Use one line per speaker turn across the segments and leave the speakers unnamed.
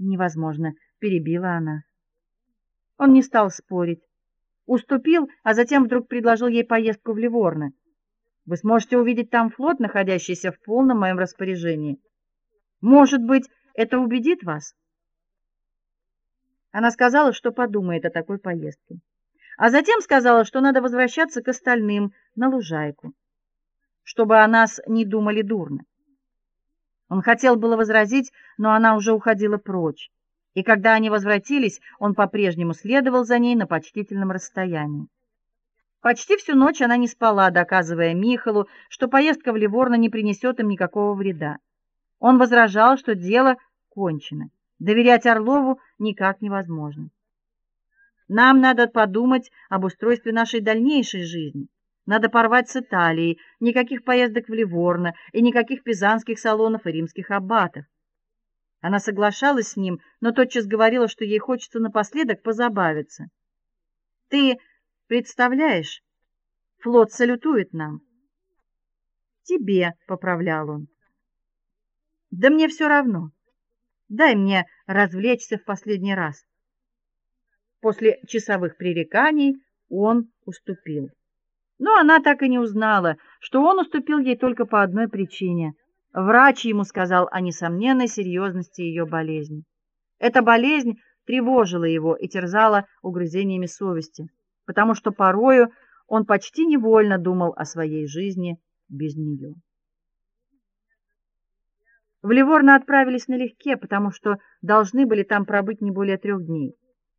Невозможно, перебила она. Он не стал спорить, уступил, а затем вдруг предложил ей поездку в Ливорно. Вы сможете увидеть там флот, находящийся в полном моем распоряжении. Может быть, это убедит вас? Она сказала, что подумает о такой поездке. А затем сказала, что надо возвращаться к остальным на лужайку, чтобы о нас не думали дурно. Он хотел было возразить, но она уже уходила прочь. И когда они возвратились, он по-прежнему следовал за ней на почтительном расстоянии. Почти всю ночь она не спала, доказывая Михалу, что поездка в Ливорно не принесет им никакого вреда. Он возражал, что дело кончено. Доверять Орлову никак невозможно. Нам надо подумать об устройстве нашей дальнейшей жизни. Надо порвать с Италией, никаких поездок в Ливорно и никаких пизанских салонов и римских аббатов. Она соглашалась с ним, но тотчас говорила, что ей хочется напоследок позабавиться. Ты представляешь, флот салютует нам. Тебе, поправлял он. Да мне все равно. Дай мне развлечься в последний раз. После часовых пререканий он уступил. Но она так и не узнала, что он уступил ей только по одной причине. Врач ему сказал о несомненной серьезности ее болезни. Эта болезнь тревожила его и терзала угрызениями совести, потому что порою он почти невольно думал о своей жизни без нее. В Ливорно отправились налегке, потому что должны были там пробыть не более трех дней.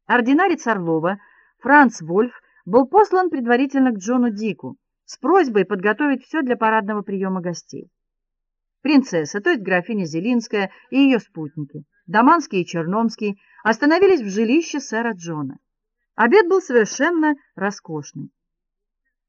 Ординарец Орлова, Франц Вольф, был послан предварительно к Джону Дику с просьбой подготовить все для парадного приема гостей. Принцесса, то есть графиня Зелинская и ее спутники, Даманский и Черномский, остановились в жилище сэра Джона. Обед был совершенно роскошный.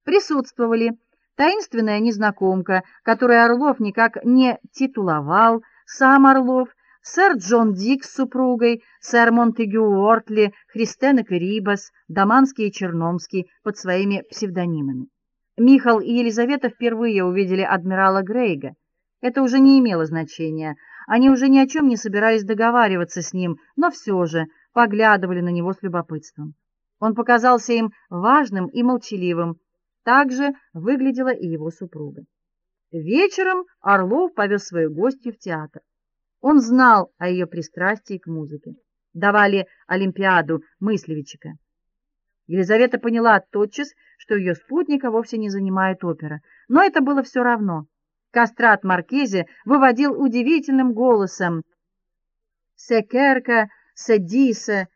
Присутствовали таинственная незнакомка, которую Орлов никак не титуловал, сам Орлов, сэр Джон Дик с супругой, сэр Монтегю Уортли, Христенок и Рибас, Даманский и Черномский под своими псевдонимами. Михал и Елизавета впервые увидели адмирала Грейга. Это уже не имело значения. Они уже ни о чем не собирались договариваться с ним, но все же поглядывали на него с любопытством. Он показался им важным и молчаливым, так же выглядела и его супруга. Вечером Орлов повез свою гостью в театр. Он знал о ее пристрастии к музыке. Давали олимпиаду Мыслевичика. Елизавета поняла тотчас, что ее спутника вовсе не занимает опера, но это было все равно. Кастрат Маркизе выводил удивительным голосом: "Секерка, седиса",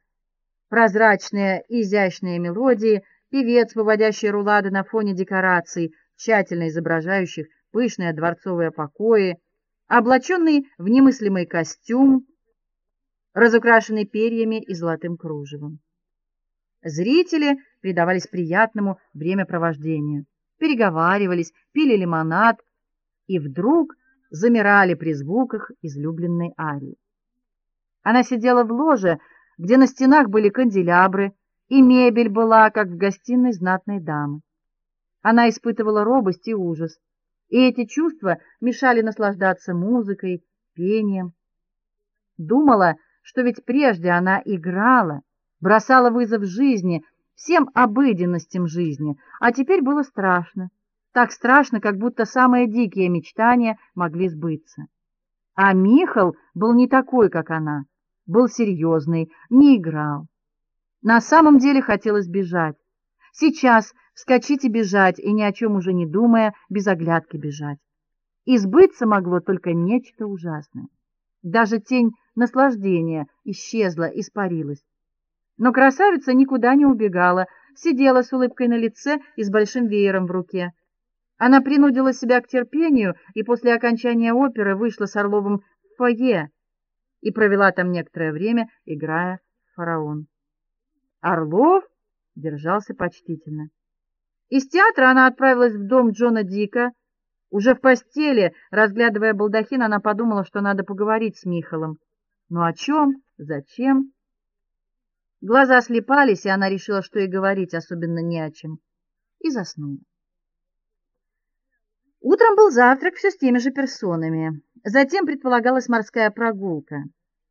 прозрачные изящные мелодии певец, выводящий рулады на фоне декораций, тщательно изображающих пышные дворцовые покои, облаченный в немыслимый костюм, разукрашенный перьями и золотым кружевом. Зрители предавались приятному времяпровождению, переговаривались, пили лимонад и вдруг замирали при звуках излюбленной арии. Она сидела в ложе, где на стенах были канделябры, и мебель была, как в гостиной знатной дамы. Она испытывала робость и ужас, и эти чувства мешали наслаждаться музыкой, пением. Думала, что ведь прежде она играла, бросала вызов жизни, всем обыденностям жизни, а теперь было страшно. Так страшно, как будто самые дикие мечтания могли сбыться. А Михал был не такой, как она, был серьезный, не играл. На самом деле хотелось бежать. Сейчас вскочить и бежать, и ни о чем уже не думая, без оглядки бежать. И сбыться могло только нечто ужасное. Даже тень наслаждения исчезла, испарилась. Но красавица никуда не убегала, сидела с улыбкой на лице и с большим веером в руке. Она принудила себя к терпению и после окончания оперы вышла с Орловым в фойе и провела там некоторое время, играя фараон. Орлов держался почтительно. Из театра она отправилась в дом Джона Дика. Уже в постели, разглядывая балдахин, она подумала, что надо поговорить с Михалом. Но о чем? Зачем? Глаза слепались, и она решила, что и говорить особенно не о чем, и заснула. Утром был завтрак все с теми же персонами. Затем предполагалась морская прогулка.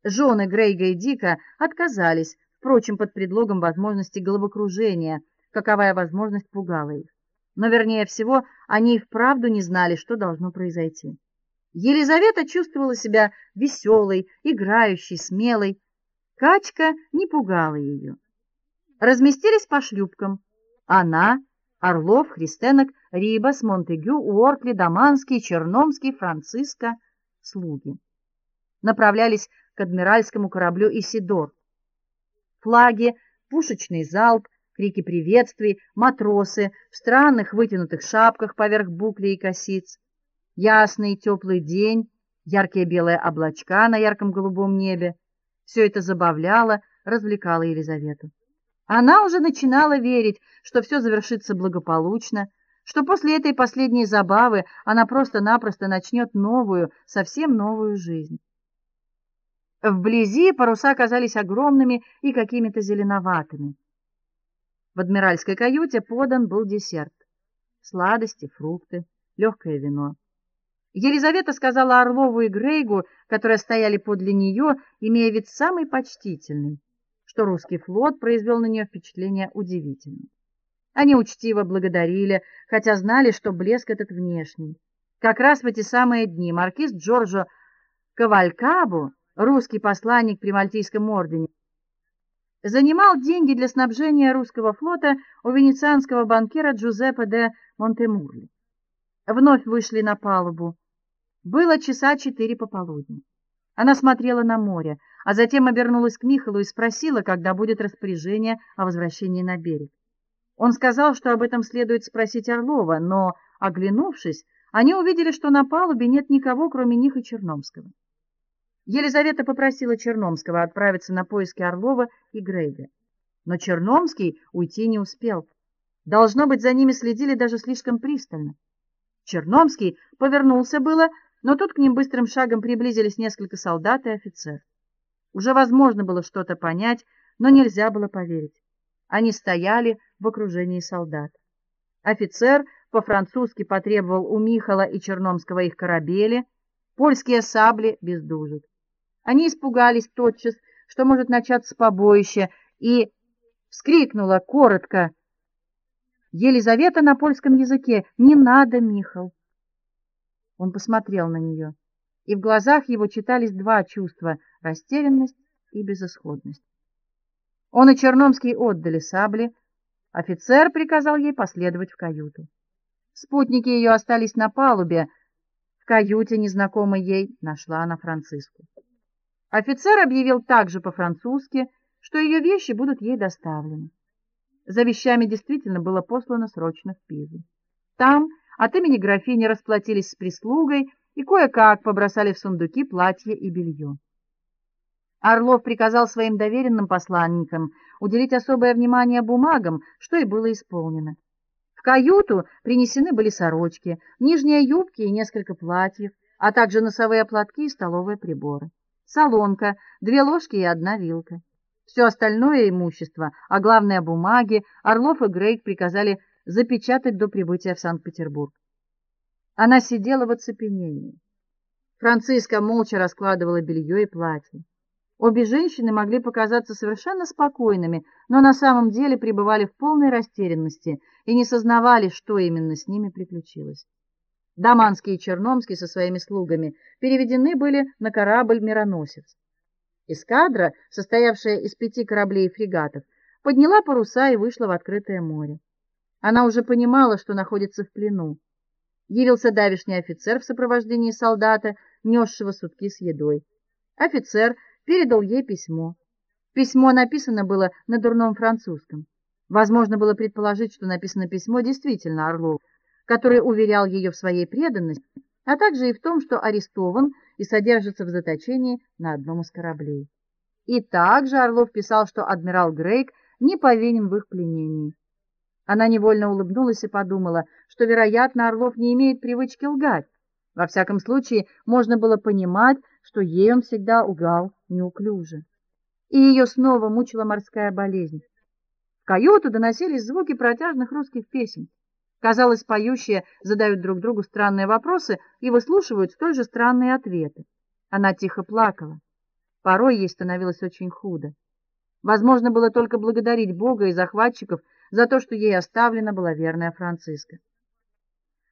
Жены Грейга и Дика отказались, впрочем, под предлогом возможности головокружения, каковая возможность пугала их. Но вернее всего, они и вправду не знали, что должно произойти. Елизавета чувствовала себя веселой, играющей, смелой. Качка не пугала ее. Разместились по шлюпкам. Она, Орлов, Христенок, Рибас, Монтегю, Уоркли, Даманский, Черномский, Франциско, слуги. Направлялись к адмиральскому кораблю Исидор. Флаги, пушечный залп, крики приветствий, матросы в странных вытянутых шапках поверх буклей и косиц. Ясный теплый день, яркие белые облачка на ярком голубом небе. Все это забавляло, развлекало Елизавету. Она уже начинала верить, что все завершится благополучно, что после этой последней забавы она просто-напросто начнет новую, совсем новую жизнь. Вблизи паруса казались огромными и какими-то зеленоватыми. В адмиральской каюте подан был десерт: сладости, фрукты, легкое вино. Елизавета сказала Орлову и Грейгу, которые стояли подле нее, имея вид самый почтительный, что русский флот произвел на нее впечатление удивительное. Они учтиво благодарили, хотя знали, что блеск этот внешний. Как раз в эти самые дни маркиз Джорджо Кавалькабо, русский посланник при Мальтийском ордене, занимал деньги для снабжения русского флота у венецианского банкира Джузеппе де Монтемурли. Вновь вышли на палубу. Было часа четыре пополудни. Она смотрела на море, а затем обернулась к Михалу и спросила, когда будет распоряжение о возвращении на берег. Он сказал, что об этом следует спросить Орлова, но, оглянувшись, они увидели, что на палубе нет никого, кроме них и Черномского. Елизавета попросила Черномского отправиться на поиски Орлова и Грейга. Но Черномский уйти не успел. Должно быть, за ними следили даже слишком пристально. Черномский повернулся было, но тут к ним быстрым шагом приблизились несколько солдат и офицер. Уже возможно было что-то понять, но нельзя было поверить. Они стояли в окружении солдат. Офицер по-французски потребовал у Михала и Черномского их корабели, польские сабли без дужек. Они испугались тотчас, что может начаться побоище, и вскрикнула коротко Елизавета на польском языке: "Не надо, Михал". Он посмотрел на нее, и в глазах его читались два чувства: растерянность и безысходность. Он и Черномский отдали сабли. Офицер приказал ей последовать в каюту. Спутники ее остались на палубе. В каюте незнакомой ей нашла она Франциску. Офицер объявил также по-французски, что ее вещи будут ей доставлены. За вещами действительно было послано срочно в Пизу. Там от имени графини расплатились с прислугой и кое-как побросали в сундуки платье и белье. Орлов приказал своим доверенным посланникам уделить особое внимание бумагам, что и было исполнено. В каюту принесены были сорочки, нижние юбки и несколько платьев, а также носовые платки и столовые приборы. Солонка, две ложки и одна вилка. Все остальное имущество, а главное бумаги, Орлов и Грейг приказали запечатать до прибытия в Санкт-Петербург. Она сидела в оцепенении. Франциска молча раскладывала белье и платье. Обе женщины могли показаться совершенно спокойными, но на самом деле пребывали в полной растерянности и не сознавали, что именно с ними приключилось. Даманский и Черномский со своими слугами переведены были на корабль Мироносец. Эскадра, состоявшая из пяти кораблей и фрегатов, подняла паруса и вышла в открытое море. Она уже понимала, что находится в плену. Явился давишний офицер в сопровождении солдата, несшего сутки с едой. Офицер передал ей письмо. Письмо написано было на дурном французском. Возможно было предположить, что написано письмо действительно Орлов, который уверял ее в своей преданности, а также и в том, что арестован и содержится в заточении на одном из кораблей. И также Орлов писал, что адмирал Грейк не повинен в их пленении. Она невольно улыбнулась и подумала, что, вероятно, Орлов не имеет привычки лгать. Во всяком случае, можно было понимать, что ей он всегда лгал неуклюже. И ее снова мучила морская болезнь. В каюту доносились звуки протяжных русских песен. Казалось, поющие задают друг другу странные вопросы и выслушивают столь же странные ответы. Она тихо плакала. Порой ей становилось очень худо. Возможно было только благодарить Бога и захватчиков за то, что ей оставлена была верная Франциска.